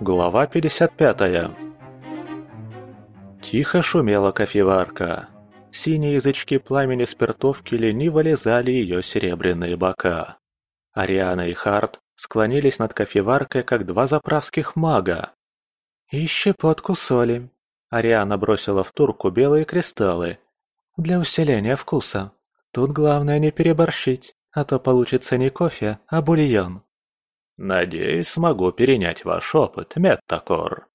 Глава 55 Тихо шумела кофеварка. Синие язычки пламени спиртовки лениво лизали ее серебряные бока. Ариана и Харт склонились над кофеваркой, как два заправских мага. «И щепотку соли». Ариана бросила в турку белые кристаллы. «Для усиления вкуса. Тут главное не переборщить, а то получится не кофе, а бульон». «Надеюсь, смогу перенять ваш опыт, Меттакор».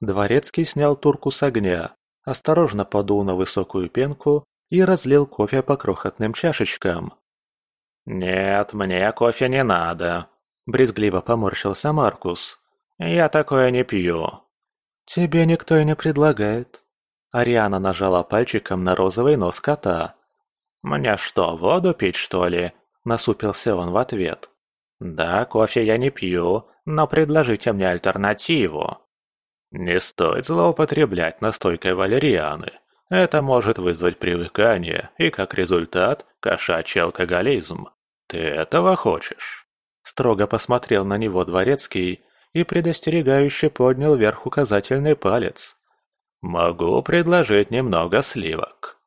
Дворецкий снял турку с огня, осторожно подул на высокую пенку и разлил кофе по крохотным чашечкам. «Нет, мне кофе не надо», – брезгливо поморщился Маркус. «Я такое не пью». «Тебе никто и не предлагает». Ариана нажала пальчиком на розовый нос кота. «Мне что, воду пить, что ли?» – насупился он в ответ. «Да, кофе я не пью, но предложите мне альтернативу». «Не стоит злоупотреблять настойкой валерианы. Это может вызвать привыкание и, как результат, кошачий алкоголизм. Ты этого хочешь?» Строго посмотрел на него дворецкий и предостерегающе поднял вверх указательный палец. «Могу предложить немного сливок».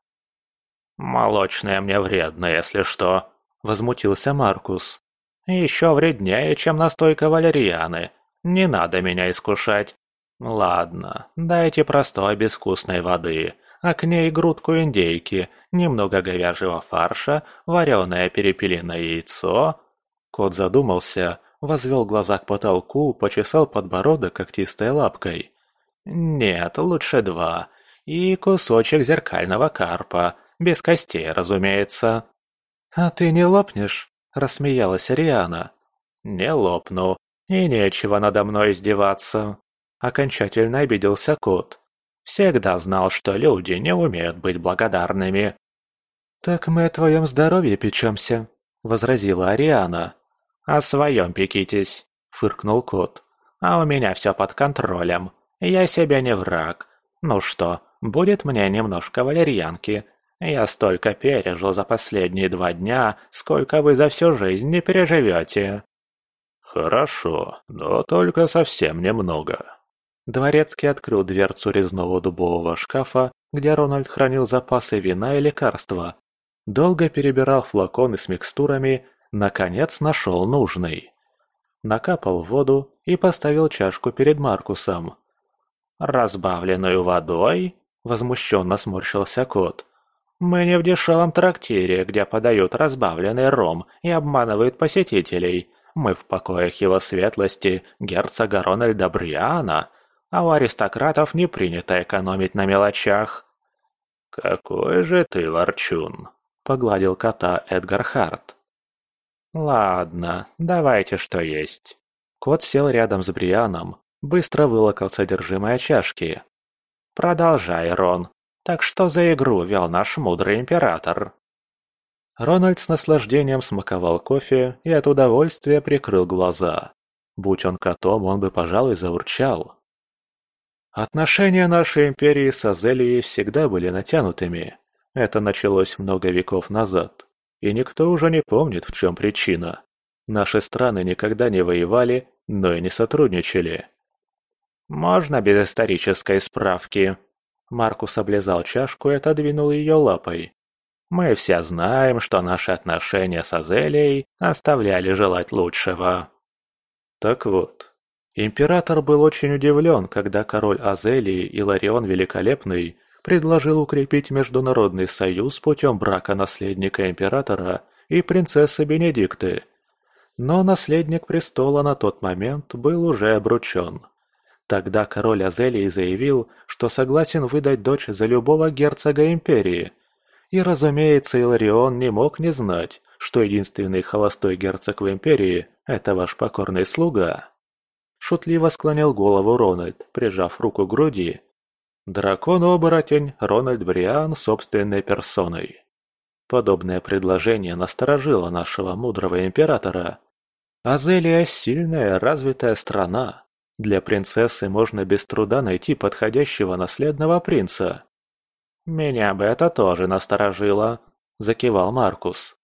«Молочное мне вредно, если что», — возмутился Маркус. «Еще вреднее, чем настойка валерьяны. Не надо меня искушать. Ладно, дайте простой безвкусной воды, а к ней грудку индейки, немного говяжьего фарша, вареное перепелиное яйцо. Кот задумался, возвел глаза к потолку, почесал подбородок когтистой лапкой. Нет, лучше два. И кусочек зеркального карпа, без костей, разумеется. «А ты не лопнешь?» – рассмеялась Ариана. «Не лопну, и нечего надо мной издеваться». Окончательно обиделся кот. Всегда знал, что люди не умеют быть благодарными. «Так мы о твоем здоровье печемся», — возразила Ариана. «О своем пекитесь», — фыркнул кот. «А у меня все под контролем. Я себе не враг. Ну что, будет мне немножко валерьянки. Я столько пережил за последние два дня, сколько вы за всю жизнь не переживете». «Хорошо, но только совсем немного», Дворецкий открыл дверцу резного дубового шкафа, где Рональд хранил запасы вина и лекарства. Долго перебирал флаконы с микстурами, наконец нашел нужный. Накапал воду и поставил чашку перед Маркусом. «Разбавленную водой?» – возмущенно сморщился кот. «Мы не в дешевом трактире, где подают разбавленный ром и обманывают посетителей. Мы в покоях его светлости, герцога Рональда Бриана, а у аристократов не принято экономить на мелочах. «Какой же ты ворчун!» – погладил кота Эдгар Харт. «Ладно, давайте что есть». Кот сел рядом с Брианом, быстро вылокал содержимое чашки. «Продолжай, Рон. Так что за игру вел наш мудрый император?» Рональд с наслаждением смаковал кофе и от удовольствия прикрыл глаза. Будь он котом, он бы, пожалуй, заурчал. Отношения нашей империи с Азелией всегда были натянутыми. Это началось много веков назад. И никто уже не помнит, в чем причина. Наши страны никогда не воевали, но и не сотрудничали. «Можно без исторической справки?» Маркус облизал чашку и отодвинул ее лапой. «Мы все знаем, что наши отношения с Азелией оставляли желать лучшего». Так вот, Император был очень удивлен, когда король Азелии Иларион Великолепный предложил укрепить международный союз путем брака наследника императора и принцессы Бенедикты. Но наследник престола на тот момент был уже обручен. Тогда король Азелии заявил, что согласен выдать дочь за любого герцога империи. И, разумеется, Иларион не мог не знать, что единственный холостой герцог в империи – это ваш покорный слуга. Шутливо склонил голову Рональд, прижав руку к груди. Дракон-оборотень Рональд Бриан собственной персоной. Подобное предложение насторожило нашего мудрого императора. Азелия – сильная, развитая страна. Для принцессы можно без труда найти подходящего наследного принца. «Меня бы это тоже насторожило», – закивал Маркус.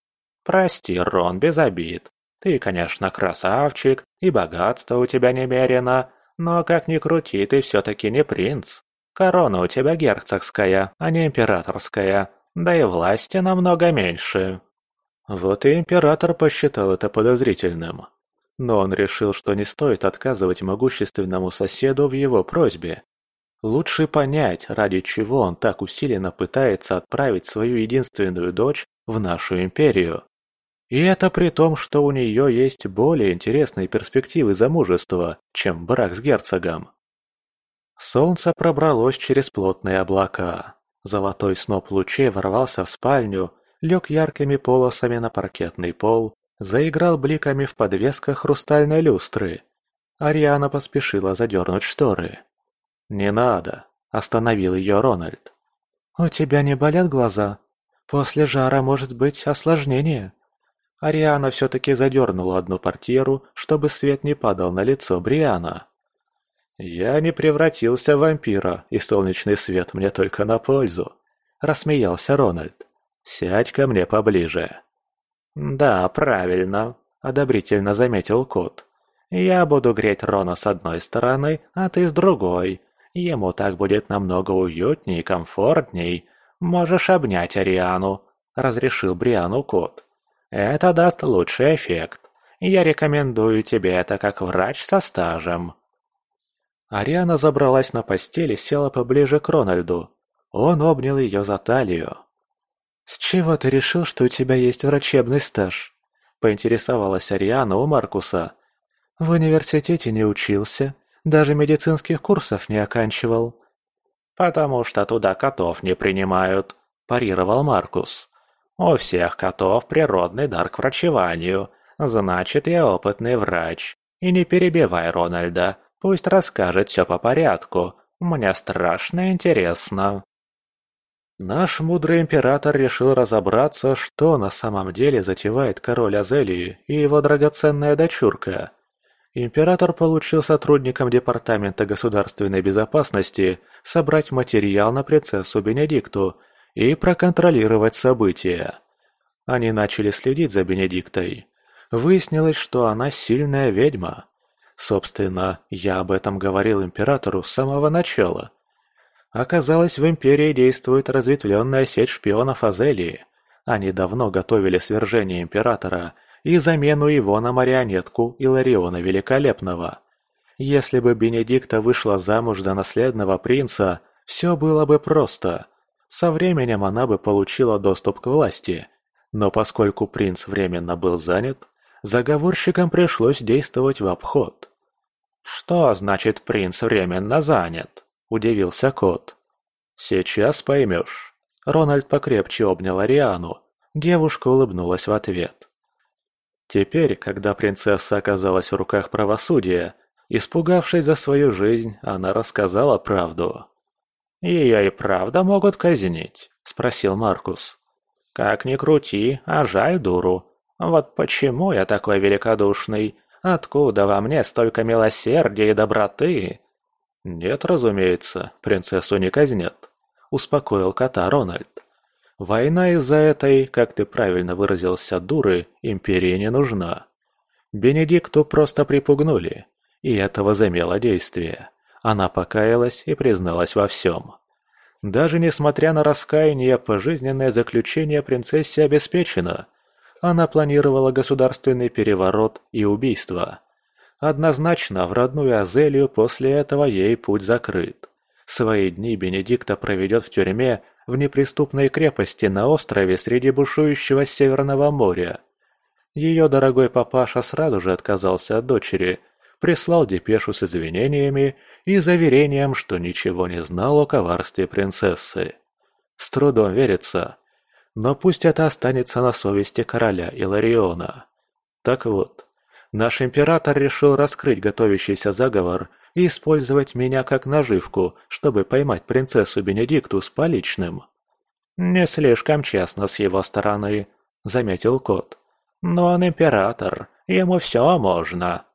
«Прости, Рон, без обид. Ты, конечно, красавчик, и богатство у тебя немерено, но как ни крути, ты все-таки не принц. Корона у тебя герцогская, а не императорская, да и власти намного меньше». Вот и император посчитал это подозрительным. Но он решил, что не стоит отказывать могущественному соседу в его просьбе. Лучше понять, ради чего он так усиленно пытается отправить свою единственную дочь в нашу империю. И это при том, что у нее есть более интересные перспективы замужества, чем брак с герцогом. Солнце пробралось через плотные облака. Золотой сноп лучей ворвался в спальню, лег яркими полосами на паркетный пол, заиграл бликами в подвесках хрустальной люстры. Ариана поспешила задернуть шторы. «Не надо», — остановил ее Рональд. «У тебя не болят глаза? После жара может быть осложнение?» Ариана все-таки задернула одну портьеру, чтобы свет не падал на лицо Бриана. «Я не превратился в вампира, и солнечный свет мне только на пользу», — рассмеялся Рональд. «Сядь ко мне поближе». «Да, правильно», — одобрительно заметил кот. «Я буду греть Рона с одной стороны, а ты с другой. Ему так будет намного уютней и комфортней. Можешь обнять Ариану», — разрешил Бриану кот. Это даст лучший эффект. Я рекомендую тебе это как врач со стажем». Ариана забралась на постель и села поближе к Рональду. Он обнял ее за талию. «С чего ты решил, что у тебя есть врачебный стаж?» – поинтересовалась Ариана у Маркуса. «В университете не учился, даже медицинских курсов не оканчивал». «Потому что туда котов не принимают», – парировал Маркус. У всех котов природный дар к врачеванию, значит, я опытный врач. И не перебивай Рональда, пусть расскажет все по порядку. Мне страшно интересно. Наш мудрый император решил разобраться, что на самом деле затевает король Азелии и его драгоценная дочурка. Император получил сотрудникам Департамента государственной безопасности собрать материал на принцессу Бенедикту – и проконтролировать события. Они начали следить за Бенедиктой. Выяснилось, что она сильная ведьма. Собственно, я об этом говорил императору с самого начала. Оказалось, в империи действует разветвленная сеть шпионов Азелии. Они давно готовили свержение императора и замену его на марионетку Илариона Великолепного. Если бы Бенедикта вышла замуж за наследного принца, все было бы просто. Со временем она бы получила доступ к власти, но поскольку принц временно был занят, заговорщикам пришлось действовать в обход. «Что значит принц временно занят?» – удивился кот. «Сейчас поймешь». Рональд покрепче обнял Ариану. Девушка улыбнулась в ответ. Теперь, когда принцесса оказалась в руках правосудия, испугавшись за свою жизнь, она рассказала правду. «Ее и правда могут казнить?» – спросил Маркус. «Как ни крути, а жаль дуру. Вот почему я такой великодушный? Откуда во мне столько милосердия и доброты?» «Нет, разумеется, принцессу не казнят», – успокоил кота Рональд. «Война из-за этой, как ты правильно выразился, дуры, империи не нужна. Бенедикту просто припугнули, и это возымело действие. Она покаялась и призналась во всем. Даже несмотря на раскаяние, пожизненное заключение принцессе обеспечено. Она планировала государственный переворот и убийство. Однозначно, в родную Азелию после этого ей путь закрыт. Свои дни Бенедикта проведет в тюрьме в неприступной крепости на острове среди бушующего Северного моря. Ее дорогой папаша сразу же отказался от дочери – прислал депешу с извинениями и заверением, что ничего не знал о коварстве принцессы. С трудом верится, но пусть это останется на совести короля Илариона. Так вот, наш император решил раскрыть готовящийся заговор и использовать меня как наживку, чтобы поймать принцессу Бенедикту с поличным. «Не слишком честно с его стороны», — заметил кот. «Но он император, ему все можно».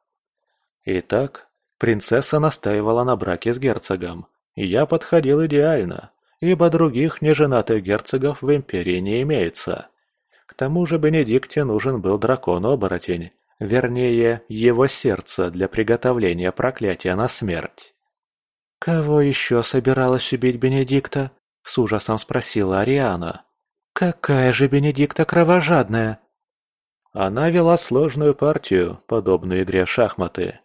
Итак, принцесса настаивала на браке с герцогом. Я подходил идеально, ибо других неженатых герцогов в империи не имеется. К тому же Бенедикте нужен был дракон-оборотень, Вернее, его сердце для приготовления проклятия на смерть. «Кого еще собиралась убить Бенедикта?» – с ужасом спросила Ариана. «Какая же Бенедикта кровожадная!» Она вела сложную партию, подобную игре в шахматы.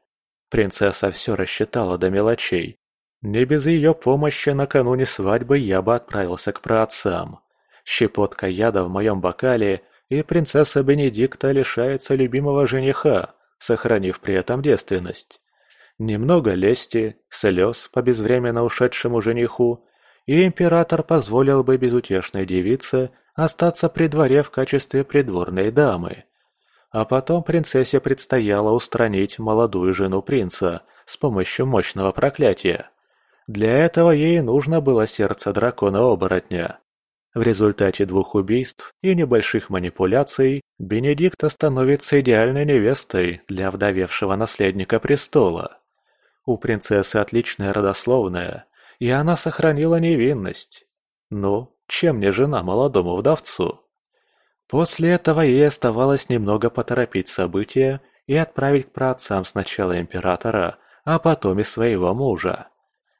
Принцесса все рассчитала до мелочей. Не без ее помощи накануне свадьбы я бы отправился к праотцам. Щепотка яда в моем бокале, и принцесса Бенедикта лишается любимого жениха, сохранив при этом девственность. Немного лести, слез по безвременно ушедшему жениху, и император позволил бы безутешной девице остаться при дворе в качестве придворной дамы. А потом принцессе предстояло устранить молодую жену принца с помощью мощного проклятия. Для этого ей нужно было сердце дракона-оборотня. В результате двух убийств и небольших манипуляций Бенедикта становится идеальной невестой для вдовевшего наследника престола. У принцессы отличная родословная, и она сохранила невинность. Ну, чем не жена молодому вдовцу? После этого ей оставалось немного поторопить события и отправить к праотцам сначала императора, а потом и своего мужа.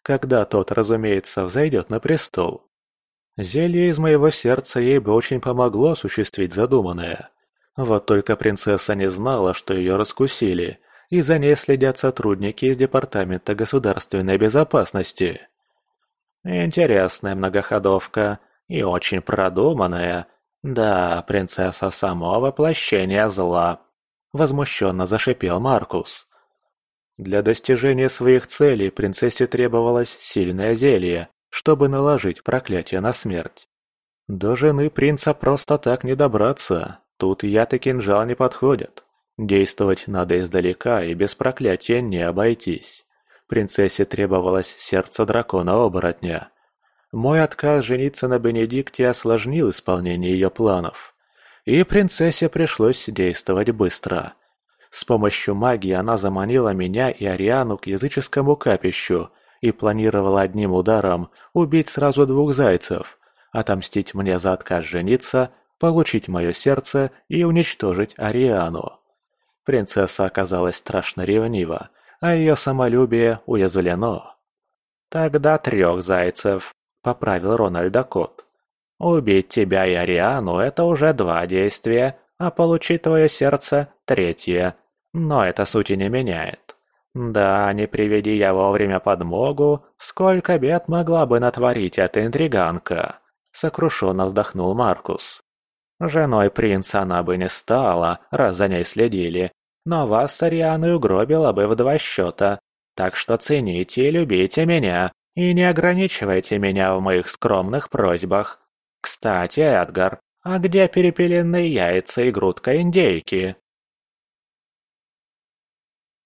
Когда тот, разумеется, взойдет на престол. Зелье из моего сердца ей бы очень помогло осуществить задуманное. Вот только принцесса не знала, что ее раскусили, и за ней следят сотрудники из Департамента государственной безопасности. Интересная многоходовка и очень продуманная, «Да, принцесса само воплощение зла», — возмущенно зашипел Маркус. Для достижения своих целей принцессе требовалось сильное зелье, чтобы наложить проклятие на смерть. До жены принца просто так не добраться, тут яд и кинжал не подходят. Действовать надо издалека и без проклятия не обойтись. Принцессе требовалось сердце дракона-оборотня, мой отказ жениться на Бенедикте осложнил исполнение ее планов. И принцессе пришлось действовать быстро. С помощью магии она заманила меня и Ариану к языческому капищу и планировала одним ударом убить сразу двух зайцев, отомстить мне за отказ жениться, получить мое сердце и уничтожить Ариану. Принцесса оказалась страшно ревнива, а ее самолюбие уязвлено. Тогда трех зайцев, — поправил Рональда Кот. «Убить тебя и Ариану — это уже два действия, а получить твое сердце — третье. Но это сути не меняет. Да, не приведи я вовремя подмогу, сколько бед могла бы натворить эта интриганка!» — сокрушенно вздохнул Маркус. «Женой принца она бы не стала, раз за ней следили, но вас с Арианой угробила бы в два счета, так что цените и любите меня, и не ограничивайте меня в моих скромных просьбах. Кстати, Эдгар, а где перепеленные яйца и грудка индейки?»